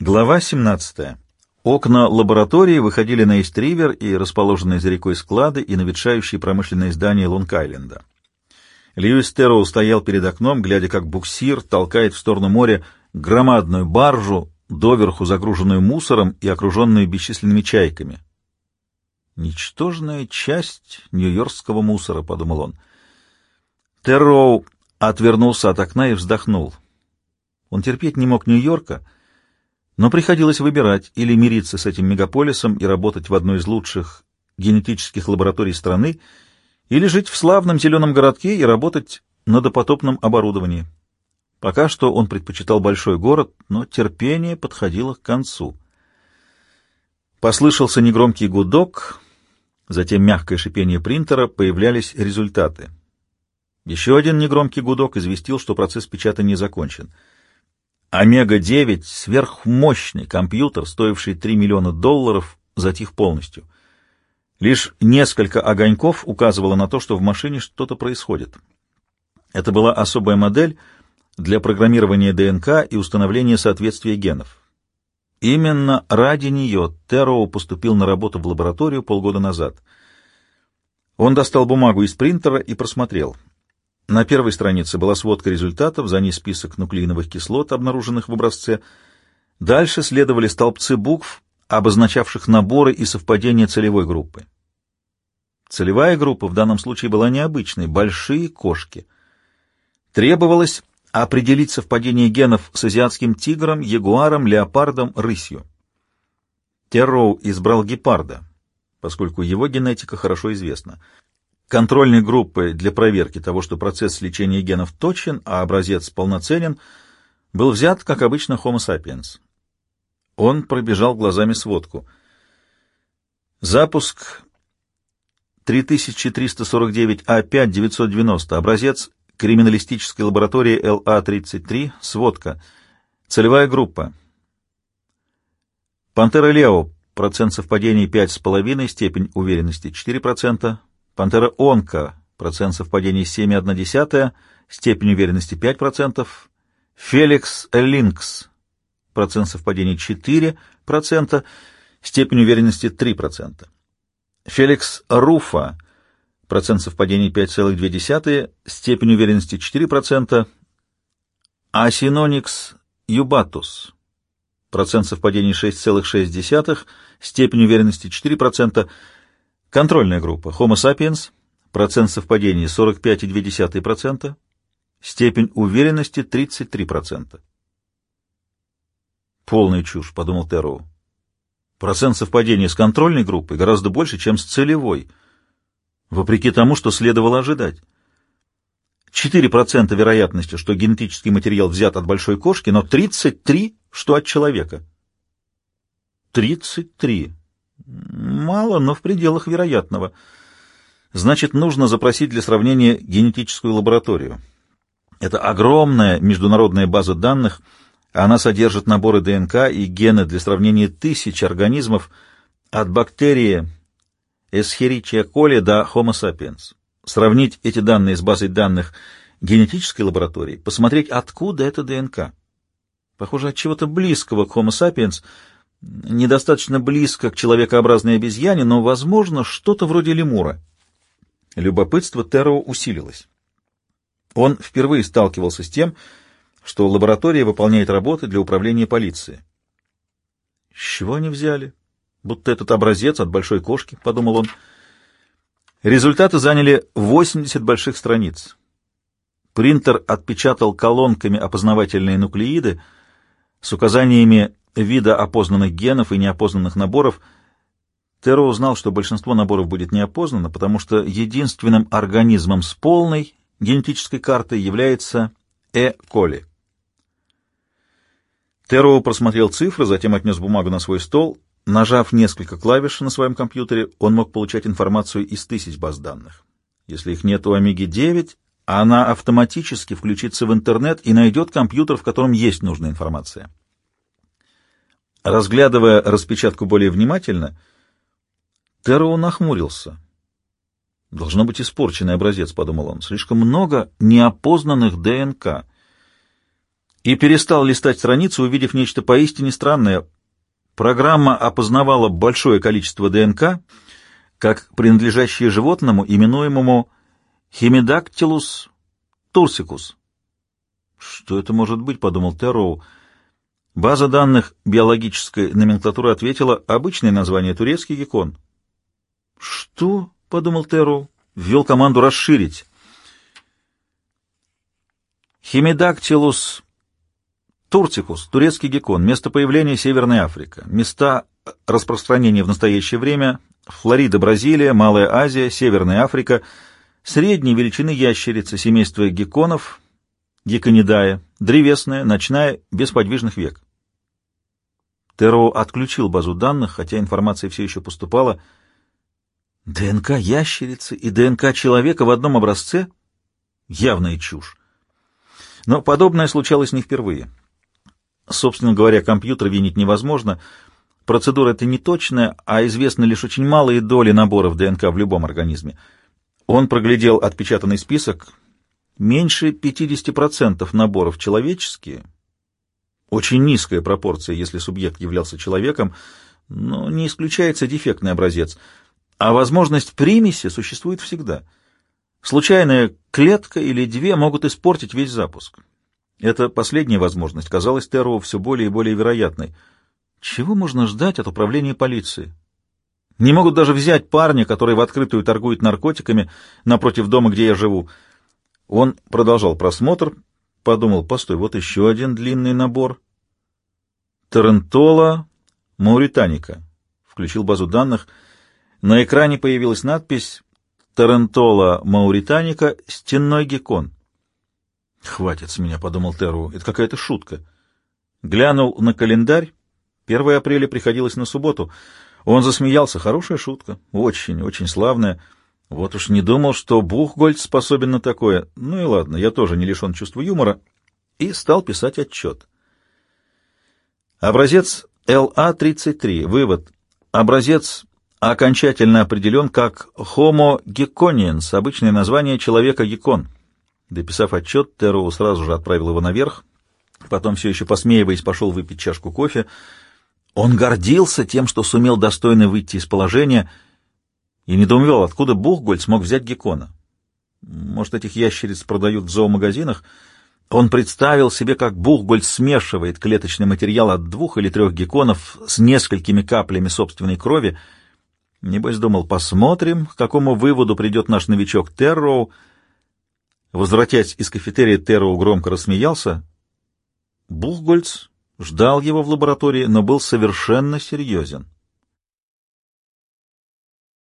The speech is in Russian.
Глава 17. Окна лаборатории выходили на Ист-Ривер и расположенные за рекой склады и наветшающие промышленные здания Лонг-Айленда. Льюис Терроу стоял перед окном, глядя, как буксир толкает в сторону моря громадную баржу, доверху загруженную мусором и окруженную бесчисленными чайками. «Ничтожная часть нью-йоркского мусора», — подумал он. Терроу отвернулся от окна и вздохнул. Он терпеть не мог Нью-Йорка, — но приходилось выбирать или мириться с этим мегаполисом и работать в одной из лучших генетических лабораторий страны, или жить в славном зеленом городке и работать на допотопном оборудовании. Пока что он предпочитал большой город, но терпение подходило к концу. Послышался негромкий гудок, затем мягкое шипение принтера, появлялись результаты. Еще один негромкий гудок известил, что процесс печатания закончен — Омега-9 — сверхмощный компьютер, стоивший 3 миллиона долларов, затих полностью. Лишь несколько огоньков указывало на то, что в машине что-то происходит. Это была особая модель для программирования ДНК и установления соответствия генов. Именно ради нее Терроу поступил на работу в лабораторию полгода назад. Он достал бумагу из принтера и просмотрел — на первой странице была сводка результатов, за ней список нуклеиновых кислот, обнаруженных в образце. Дальше следовали столбцы букв, обозначавших наборы и совпадения целевой группы. Целевая группа в данном случае была необычной — большие кошки. Требовалось определить совпадение генов с азиатским тигром, ягуаром, леопардом, рысью. Терроу избрал гепарда, поскольку его генетика хорошо известна контрольной группы для проверки того, что процесс лечения генов точен, а образец полноценен, был взят, как обычно, Homo sapiens. Он пробежал глазами сводку. Запуск 3349А5-990, образец криминалистической лаборатории ЛА-33, сводка, целевая группа. Пантера Лео, процент совпадений 5,5, степень уверенности 4%, Пантера онка, процент совпадений 7,1, степень уверенности 5%. Феликс линкс, процент совпадений 4%, степень уверенности 3%. Феликс руфа, процент совпадений 5,2, степень уверенности 4%. Асиноникс юбатус, процент совпадений 6,6, степень уверенности 4%. Контрольная группа Homo sapiens, процент совпадения 45,2%, степень уверенности 33%. Полная чушь, подумал Терроу. Процент совпадения с контрольной группой гораздо больше, чем с целевой, вопреки тому, что следовало ожидать. 4% вероятности, что генетический материал взят от большой кошки, но 33, что от человека. 33. Мало, но в пределах вероятного. Значит, нужно запросить для сравнения генетическую лабораторию. Это огромная международная база данных. Она содержит наборы ДНК и гены для сравнения тысяч организмов от бактерии Escherichia coli до Homo sapiens. Сравнить эти данные с базой данных генетической лаборатории, посмотреть, откуда эта ДНК. Похоже, от чего-то близкого к Homo sapiens – недостаточно близко к человекообразной обезьяне, но, возможно, что-то вроде лемура. Любопытство Терро усилилось. Он впервые сталкивался с тем, что лаборатория выполняет работы для управления полицией. «С чего они взяли? Будто этот образец от большой кошки», — подумал он. Результаты заняли 80 больших страниц. Принтер отпечатал колонками опознавательные нуклеиды с указаниями вида опознанных генов и неопознанных наборов, Теро узнал, что большинство наборов будет неопознано, потому что единственным организмом с полной генетической картой является Э. коли. Теро просмотрел цифры, затем отнес бумагу на свой стол. Нажав несколько клавиш на своем компьютере, он мог получать информацию из тысяч баз данных. Если их нет у Омеги-9, она автоматически включится в интернет и найдет компьютер, в котором есть нужная информация. Разглядывая распечатку более внимательно, Тероу нахмурился. «Должно быть испорченный образец», — подумал он. «Слишком много неопознанных ДНК». и перестал листать страницу, увидев нечто поистине странное. Программа опознавала большое количество ДНК, как принадлежащее животному, именуемому Химедактилус турсикус. «Что это может быть?» — подумал Терроу. База данных биологической номенклатуры ответила обычное название турецкий геккон. «Что?» — подумал Терроу. Ввел команду расширить. Химедактилус турцикус, турецкий геккон, место появления Северная Африка, места распространения в настоящее время Флорида, Бразилия, Малая Азия, Северная Африка, средней величины ящерицы семейства гекконов, гекконидая, древесная, ночная, без подвижных век. Теро отключил базу данных, хотя информация все еще поступала. ДНК ящерицы и ДНК человека в одном образце? Явная чушь. Но подобное случалось не впервые. Собственно говоря, компьютер винить невозможно. Процедура эта не точная, а известны лишь очень малые доли наборов ДНК в любом организме. Он проглядел отпечатанный список. Меньше 50% наборов человеческие. Очень низкая пропорция, если субъект являлся человеком, но не исключается дефектный образец. А возможность примеси существует всегда. Случайная клетка или две могут испортить весь запуск. Эта последняя возможность казалась Терроу все более и более вероятной. Чего можно ждать от управления полиции? Не могут даже взять парня, который в открытую торгует наркотиками напротив дома, где я живу. Он продолжал просмотр, подумал, постой, вот еще один длинный набор. Тарантола Мауританика. Включил базу данных. На экране появилась надпись «Тарантола Мауританика. Стенной геккон». «Хватит с меня», — подумал Теру, — «это какая-то шутка». Глянул на календарь. 1 апреля приходилось на субботу. Он засмеялся. Хорошая шутка. Очень, очень славная. Вот уж не думал, что Бухгольд способен на такое. Ну и ладно, я тоже не лишен чувства юмора. И стал писать отчет. Образец ЛА-33. Вывод. Образец окончательно определен как Homo geckoniens, обычное название человека-геккон. Дописав отчет, Терроу сразу же отправил его наверх, потом, все еще посмеиваясь, пошел выпить чашку кофе. Он гордился тем, что сумел достойно выйти из положения, и недоумевал, откуда Бухгольд смог взять геккона. Может, этих ящериц продают в зоомагазинах? Он представил себе, как Бухгольд смешивает клеточный материал от двух или трех гекконов с несколькими каплями собственной крови. Небось, думал, посмотрим, к какому выводу придет наш новичок Терроу, Возвратясь из кафетерия, Терроу громко рассмеялся. Бухгольц ждал его в лаборатории, но был совершенно серьезен.